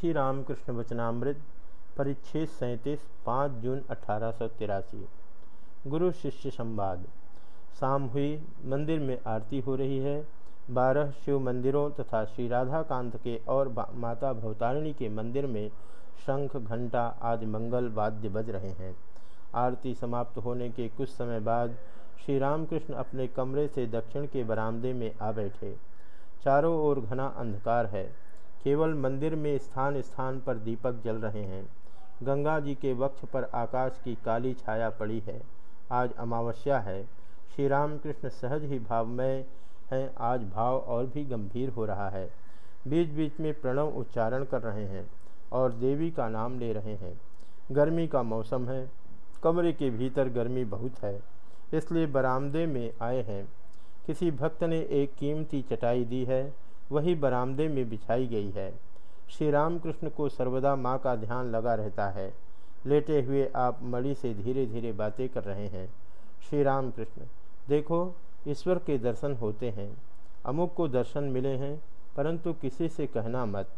श्री रामकृष्ण वचनामृत, परिच्छेद सैंतीस, पाँच जून अठारह सौ तिरासी। गुरु शिष्य संवाद। शाम हुई, मंदिर में आरती हो रही है। बारह शिव मंदिरों तथा श्री राधा कांत के और माता भवतारिणी के मंदिर में शंख, घंटा आदि मंगल वाद्य बज रहे हैं। आरती समाप्त होने के कुछ समय बाद श्री रामकृष्ण अपने कमरे से दक्षिण के बरामदे में आ बैठे। चारों ओर घना अंधकार है। केवल मंदिर में स्थान स्थान पर दीपक जल रहे हैं। गंगा जी के वक्ष पर आकाश की काली छाया पड़ी है। आज अमावस्या है। श्री रामकृष्ण सहज ही भावमय हैं। आज भाव और भी गंभीर हो रहा है। बीच बीच में प्रणव उच्चारण कर रहे हैं और देवी का नाम ले रहे हैं। गर्मी का मौसम है। कमरे के भीतर गर्मी बहुत है। इसलिए बरामदे में आए हैं। किसी भक्त ने एक कीमती चटाई दी है। वही बरामदे में बिछाई गई है। श्री रामकृष्ण को सर्वदा माँ का ध्यान लगा रहता है। लेटे हुए आप मणि से धीरे धीरे बातें कर रहे हैं। श्री राम कृष्ण देखो, ईश्वर के दर्शन होते हैं। अमुक को दर्शन मिले हैं, परंतु किसी से कहना मत।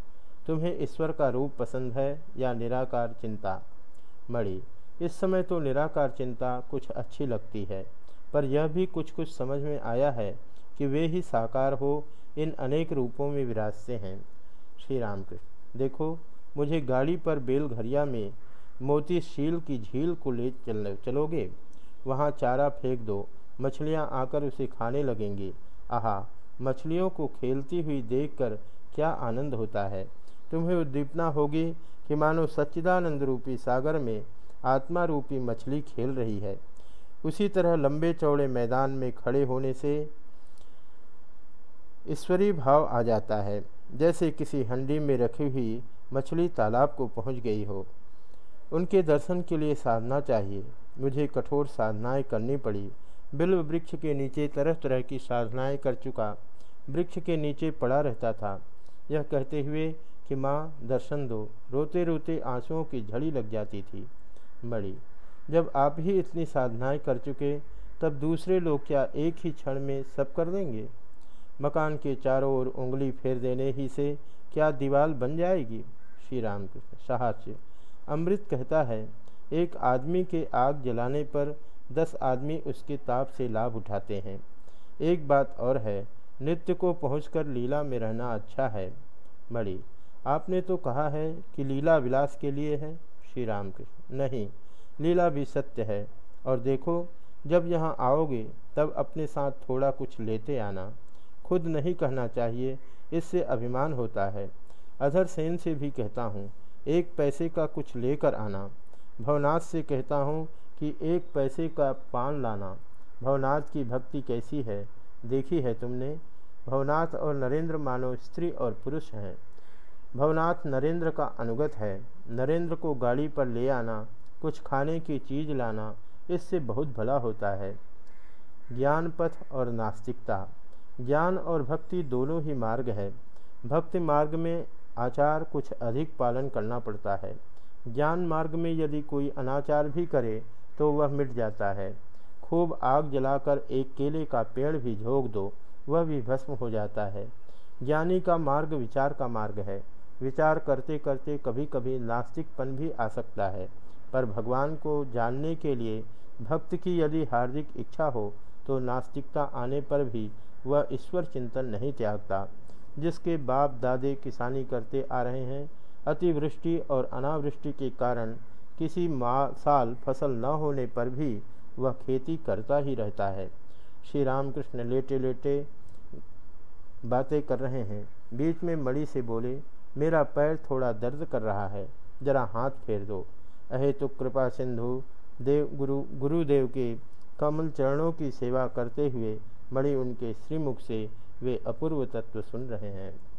तुम्हें ईश्वर का रूप पसंद है या निराकार चिंता? मणि, इस समय तो निराकार चिंता कुछ अच्छी लगती है, पर यह भी कुछ कुछ समझ में आया है कि वे ही साकार हो इन अनेक रूपों में विराजते हैं। श्री राम कृष्ण देखो, मुझे गाड़ी पर बेलघरिया में मोती शील की झील को ले चल, चलोगे? वहाँ चारा फेंक दो, मछलियाँ आकर उसे खाने लगेंगी। आहा, मछलियों को खेलती हुई देखकर क्या आनंद होता है? तुम्हें उद्दीपना होगी कि मानो सच्चिदानंद रूपी सागर में आत्मा रूपी मछली खेल रही है। उसी तरह लंबे चौड़े मैदान में खड़े होने से ईश्वरीय भाव आ जाता है। जैसे किसी हंडी में रखी हुई मछली तालाब को पहुँच गई हो, उनके दर्शन के लिए साधना चाहिए। मुझे कठोर साधनाएँ करनी पड़ी। बिल्व वृक्ष के नीचे तरह तरह की साधनाएँ कर चुका। वृक्ष के नीचे पड़ा रहता था। यह कहते हुए कि माँ, दर्शन दो। रोते रोते आंसुओं की झड़ी लग जाती थी। बड़ी, जब आप ही इतनी साधनाएँ कर चुके, तब दूसरे लोग क्या एक ही क्षण में सब कर देंगे? मकान के चारों ओर उंगली फेर देने ही से क्या दीवार बन जाएगी? श्री राम कृष्ण साहस्य। अमृत कहता है, एक आदमी के आग जलाने पर दस आदमी उसके ताप से लाभ उठाते हैं। एक बात और है, नृत्य को पहुंचकर लीला में रहना अच्छा है। बड़ी आपने तो कहा है कि लीला विलास के लिए है। श्री राम कृष्ण नहीं, लीला भी सत्य है। और देखो, जब यहाँ आओगे, तब अपने साथ थोड़ा कुछ लेते आना। खुद नहीं कहना चाहिए, इससे अभिमान होता है। अधर सेन से भी कहता हूँ, एक पैसे का कुछ लेकर आना। भवनाथ से कहता हूँ कि एक पैसे का पान लाना। भवनाथ की भक्ति कैसी है? देखी है तुमने? भवनाथ और नरेंद्र मानो स्त्री और पुरुष हैं। भवनाथ नरेंद्र का अनुगत है। नरेंद्र को गाड़ी पर ले आना, कुछ खाने की चीज़ लाना, इससे बहुत भला होता है। ज्ञान पथ और नास्तिकता। ज्ञान और भक्ति दोनों ही मार्ग है। भक्ति मार्ग में आचार कुछ अधिक पालन करना पड़ता है। ज्ञान मार्ग में यदि कोई अनाचार भी करे तो वह मिट जाता है। खूब आग जलाकर एक केले का पेड़ भी झोंक दो, वह भी भस्म हो जाता है। ज्ञानी का मार्ग विचार का मार्ग है। विचार करते करते कभी कभी नास्तिकपन भी आ सकता है। पर भगवान को जानने के लिए, भक्त की यदि हार्दिक इच्छा हो तो नास्तिकता आने पर भी वह ईश्वर चिंतन नहीं त्यागता, जिसके बाप दादे किसानी करते आ रहे हैं। अतिवृष्टि और अनावृष्टि के कारण किसी साल फ़सल न होने पर भी वह खेती करता ही रहता है। श्री रामकृष्ण लेटे लेटे बातें कर रहे हैं। बीच में मणि से बोले, मेरा पैर थोड़ा दर्द कर रहा है, जरा हाथ फेर दो। अहे तो कृपा सिंधु, देव गुरु, गुरुदेव के कमल चरणों की सेवा करते हुए मणि उनके श्रीमुख से वे अपूर्व तत्व सुन रहे हैं।